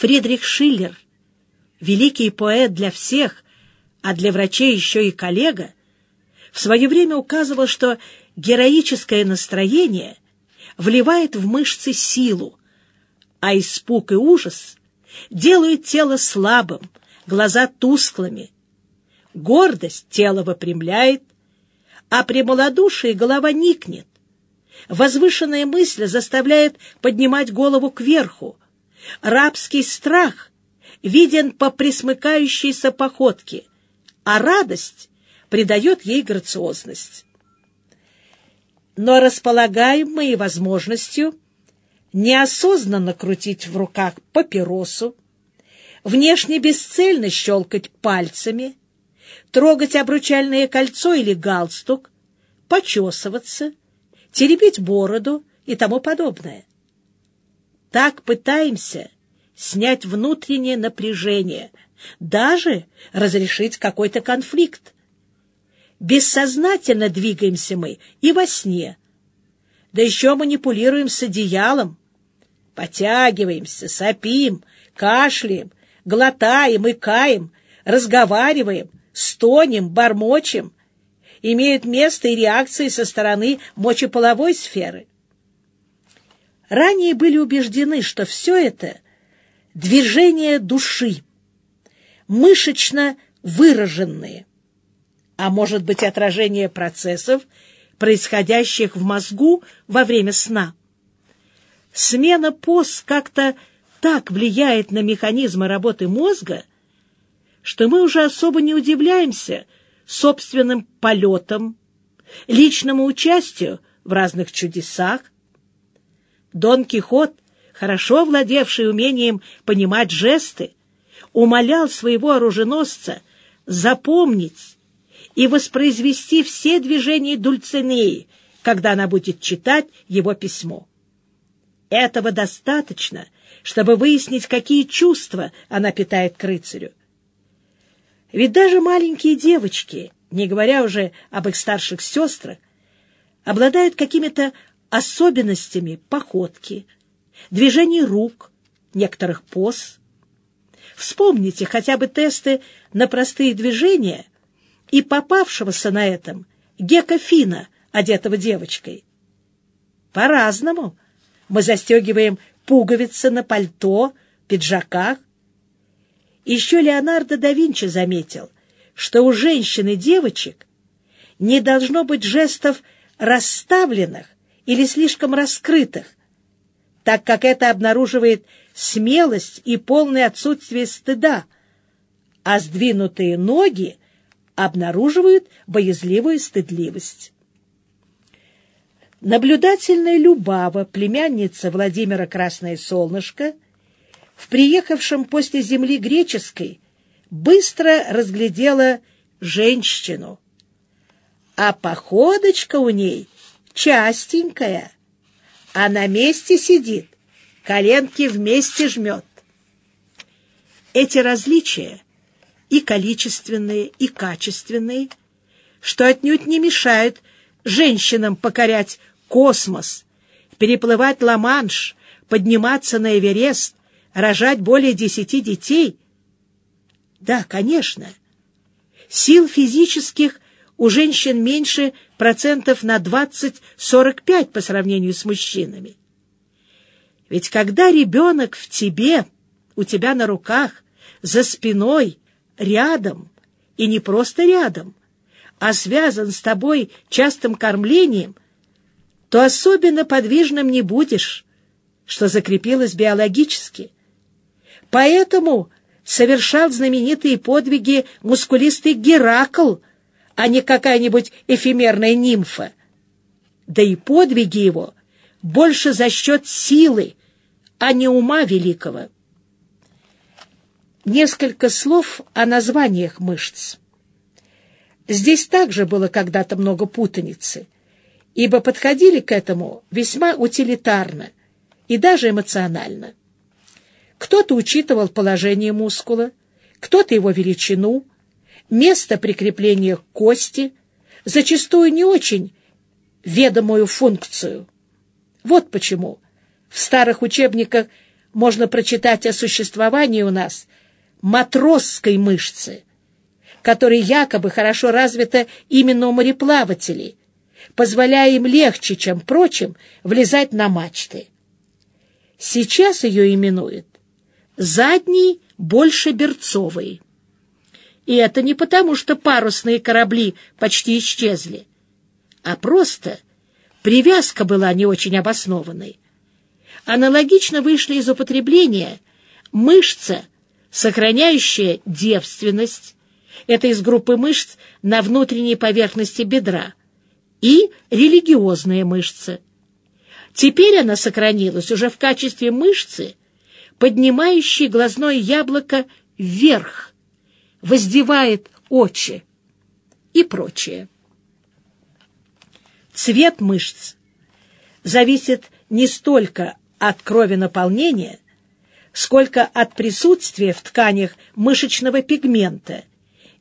Фридрих Шиллер, великий поэт для всех, а для врачей еще и коллега, в свое время указывал, что героическое настроение вливает в мышцы силу, а испуг и ужас делают тело слабым, глаза тусклыми. Гордость тело выпрямляет, а при малодушии голова никнет. Возвышенная мысль заставляет поднимать голову кверху. Рабский страх виден по присмыкающейся походке, а радость придает ей грациозность. Но располагаем мы и возможностью неосознанно крутить в руках папиросу, внешне бесцельно щелкать пальцами, трогать обручальное кольцо или галстук, почесываться, теребить бороду и тому подобное. Так пытаемся снять внутреннее напряжение, даже разрешить какой-то конфликт. Бессознательно двигаемся мы и во сне. Да еще манипулируем с одеялом, потягиваемся, сопим, кашляем, глотаем и каем, разговариваем, стонем, бормочем. Имеют место и реакции со стороны мочеполовой сферы. Ранее были убеждены, что все это — движение души, мышечно выраженные, а может быть отражение процессов, происходящих в мозгу во время сна. Смена поз как-то так влияет на механизмы работы мозга, что мы уже особо не удивляемся собственным полетам, личному участию в разных чудесах. Дон Кихот, хорошо владевший умением понимать жесты, умолял своего оруженосца запомнить и воспроизвести все движения Дульцинеи, когда она будет читать его письмо. Этого достаточно, чтобы выяснить, какие чувства она питает к рыцарю. Ведь даже маленькие девочки, не говоря уже об их старших сестрах, обладают какими-то особенностями походки, движений рук, некоторых поз. Вспомните хотя бы тесты на простые движения и попавшегося на этом Гека Фина, одетого девочкой. По-разному мы застегиваем пуговицы на пальто, пиджаках. Еще Леонардо да Винчи заметил, что у женщин и девочек не должно быть жестов расставленных или слишком раскрытых, так как это обнаруживает смелость и полное отсутствие стыда, а сдвинутые ноги обнаруживают боязливую стыдливость. Наблюдательная Любава, племянница Владимира Красное Солнышко, в приехавшем после земли греческой, быстро разглядела женщину, а походочка у ней частенькая, а на месте сидит, коленки вместе жмет. Эти различия, и количественные, и качественные, что отнюдь не мешают женщинам покорять космос, переплывать Ла-Манш, подниматься на Эверест, рожать более десяти детей? Да, конечно. Сил физических у женщин меньше процентов на 20-45 по сравнению с мужчинами. Ведь когда ребенок в тебе, у тебя на руках, за спиной, рядом, и не просто рядом, а связан с тобой частым кормлением, то особенно подвижным не будешь, что закрепилось биологически. Поэтому совершал знаменитые подвиги мускулистый Геракл, а не какая-нибудь эфемерная нимфа. Да и подвиги его больше за счет силы, а не ума великого. Несколько слов о названиях мышц. Здесь также было когда-то много путаницы — ибо подходили к этому весьма утилитарно и даже эмоционально. Кто-то учитывал положение мускула, кто-то его величину, место прикрепления кости, зачастую не очень ведомую функцию. Вот почему в старых учебниках можно прочитать о существовании у нас матросской мышцы, которая якобы хорошо развита именно у мореплавателей, позволяя им легче, чем прочим, влезать на мачты. Сейчас ее именуют задний больше берцовый. И это не потому, что парусные корабли почти исчезли, а просто привязка была не очень обоснованной. Аналогично вышли из употребления мышца, сохраняющая девственность, это из группы мышц на внутренней поверхности бедра, и религиозная мышца. Теперь она сохранилась уже в качестве мышцы, поднимающей глазное яблоко вверх, воздевает очи и прочее. Цвет мышц зависит не столько от крови наполнения, сколько от присутствия в тканях мышечного пигмента,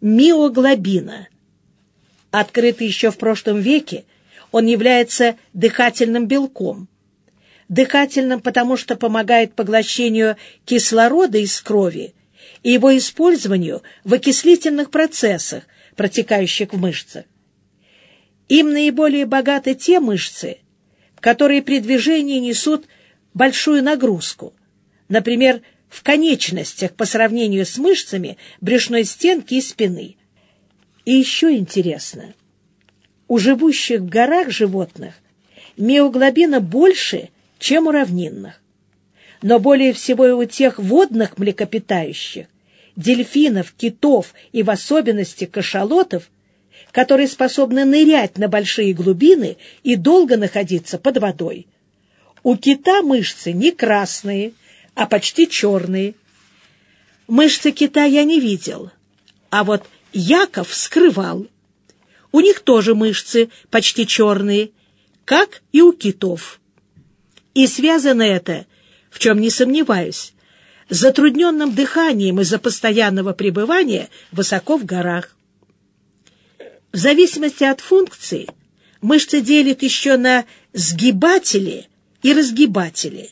миоглобина. Открытый еще в прошлом веке, он является дыхательным белком. Дыхательным, потому что помогает поглощению кислорода из крови и его использованию в окислительных процессах, протекающих в мышцах. Им наиболее богаты те мышцы, которые при движении несут большую нагрузку, например, в конечностях по сравнению с мышцами брюшной стенки и спины. И еще интересно, у живущих в горах животных миоглобина больше, чем у равнинных. Но более всего и у тех водных млекопитающих, дельфинов, китов и в особенности кашалотов, которые способны нырять на большие глубины и долго находиться под водой. У кита мышцы не красные, а почти черные. Мышцы кита я не видел, а вот Яков скрывал. У них тоже мышцы почти черные, как и у китов. И связано это, в чем не сомневаюсь, затрудненным дыханием из-за постоянного пребывания высоко в горах. В зависимости от функции мышцы делят еще на сгибатели и разгибатели.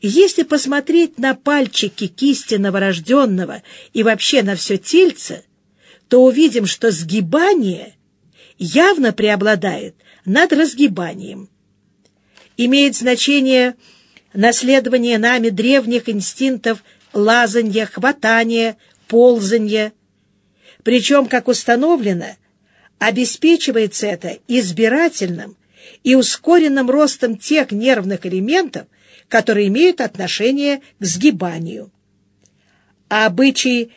Если посмотреть на пальчики кисти новорожденного и вообще на все тельце, то увидим, что сгибание явно преобладает над разгибанием. Имеет значение наследование нами древних инстинктов лазанья, хватания, ползанья. Причем, как установлено, обеспечивается это избирательным и ускоренным ростом тех нервных элементов, которые имеют отношение к сгибанию. А обычай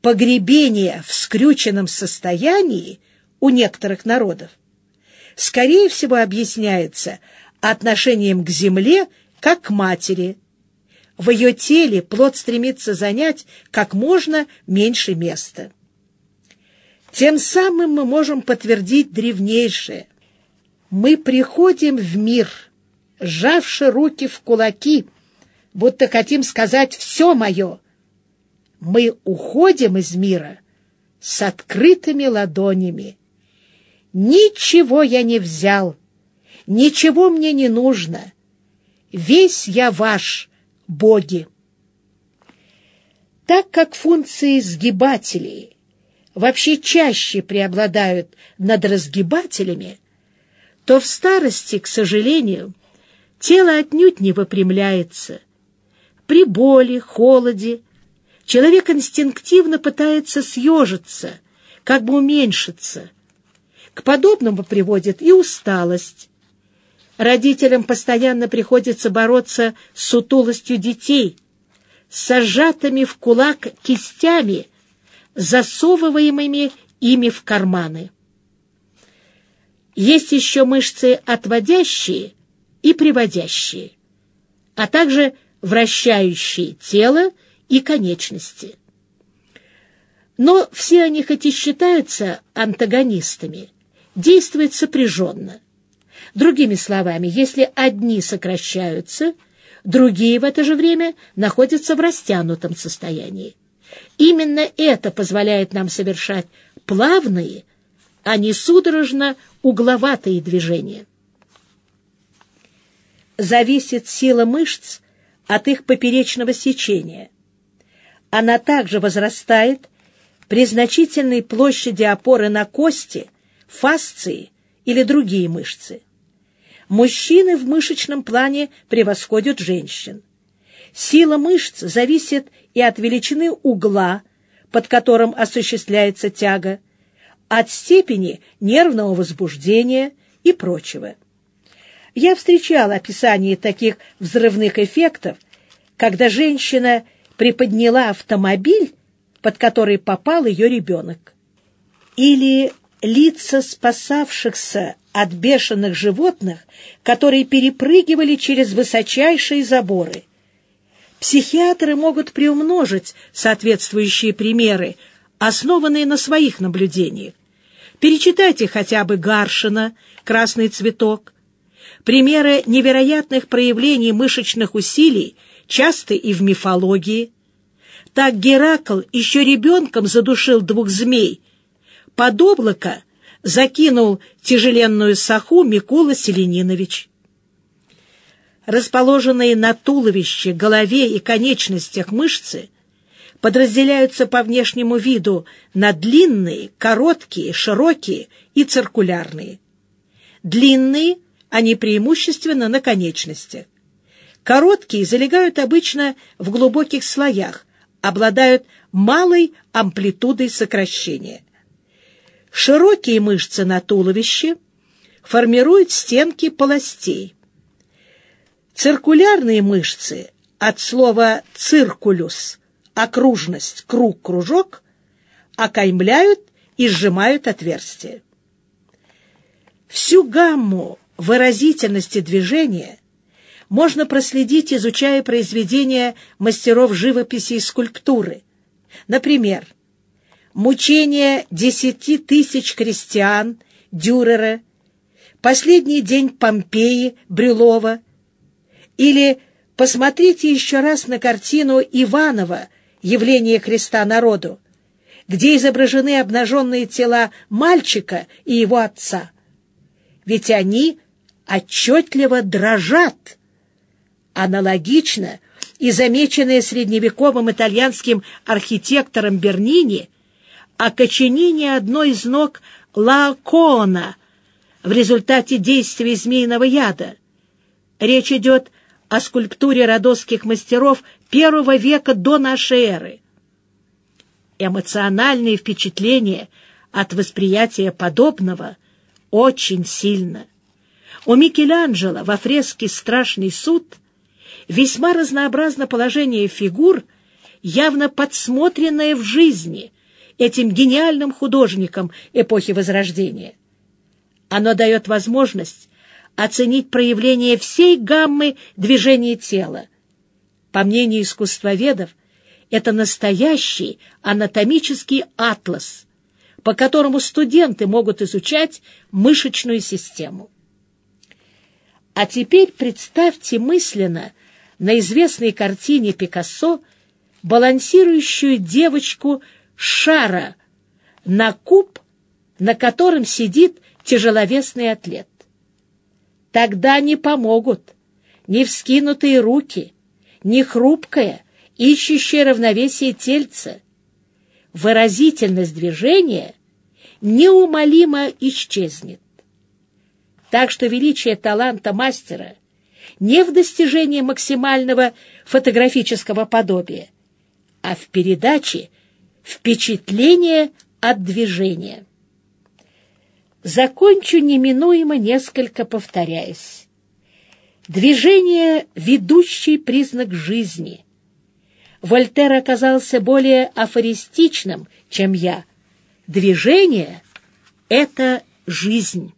погребения в скрюченном состоянии у некоторых народов скорее всего объясняется отношением к земле как к матери. В ее теле плод стремится занять как можно меньше места. Тем самым мы можем подтвердить древнейшее. Мы приходим в мир, сжавши руки в кулаки, будто хотим сказать «все мое». Мы уходим из мира с открытыми ладонями. Ничего я не взял, ничего мне не нужно. Весь я ваш, боги. Так как функции сгибателей вообще чаще преобладают над разгибателями, то в старости, к сожалению, тело отнюдь не выпрямляется. При боли, холоде человек инстинктивно пытается съежиться, как бы уменьшиться. К подобному приводит и усталость. Родителям постоянно приходится бороться с сутулостью детей, с сжатыми в кулак кистями, засовываемыми ими в карманы. Есть еще мышцы отводящие и приводящие, а также вращающие тело и конечности. Но все они, хоть и считаются антагонистами, действуют сопряженно. Другими словами, если одни сокращаются, другие в это же время находятся в растянутом состоянии. Именно это позволяет нам совершать плавные, а не судорожно угловатые движения. Зависит сила мышц от их поперечного сечения. Она также возрастает при значительной площади опоры на кости, фасции или другие мышцы. Мужчины в мышечном плане превосходят женщин. Сила мышц зависит и от величины угла, под которым осуществляется тяга, от степени нервного возбуждения и прочего. Я встречал описание таких взрывных эффектов, когда женщина приподняла автомобиль, под который попал ее ребенок. Или лица спасавшихся от бешеных животных, которые перепрыгивали через высочайшие заборы. Психиатры могут приумножить соответствующие примеры, основанные на своих наблюдениях. Перечитайте хотя бы Гаршина «Красный цветок». Примеры невероятных проявлений мышечных усилий часто и в мифологии. Так Геракл еще ребенком задушил двух змей. Под облако закинул тяжеленную саху Микола Селенинович. Расположенные на туловище, голове и конечностях мышцы подразделяются по внешнему виду на длинные, короткие, широкие и циркулярные. Длинные они преимущественно на конечностях. Короткие залегают обычно в глубоких слоях, обладают малой амплитудой сокращения. Широкие мышцы на туловище формируют стенки полостей. Циркулярные мышцы от слова «циркулюс» — окружность, круг, кружок — окаймляют и сжимают отверстия. Всю гамму выразительности движения можно проследить, изучая произведения мастеров живописи и скульптуры. Например, «Мучение десяти тысяч крестьян» Дюрера, «Последний день Помпеи» Брюлова или посмотрите еще раз на картину Иванова «Явление Христа народу», где изображены обнаженные тела мальчика и его отца. Ведь они отчетливо дрожат. Аналогично и замеченное средневековым итальянским архитектором Бернини окоченение одной из ног Лаокоона в результате действия змеиного яда. Речь идет о скульптуре родосских мастеров первого века до нашей эры. Эмоциональные впечатления от восприятия подобного очень сильно – у Микеланджело во фреске «Страшный суд» весьма разнообразно положение фигур, явно подсмотренное в жизни этим гениальным художником эпохи Возрождения. Оно дает возможность оценить проявление всей гаммы движения тела. По мнению искусствоведов, это настоящий анатомический атлас, по которому студенты могут изучать мышечную систему. А теперь представьте мысленно на известной картине Пикассо балансирующую девочку Шара на куб, на котором сидит тяжеловесный атлет. Тогда не помогут ни вскинутые руки, ни хрупкое, ищущее равновесие тельца. Выразительность движения неумолимо исчезнет. Так что величие таланта мастера не в достижении максимального фотографического подобия, а в передаче впечатления от движения. Закончу неминуемо несколько повторяясь. Движение — ведущий признак жизни. Вольтер оказался более афористичным, чем я. Движение — это жизнь.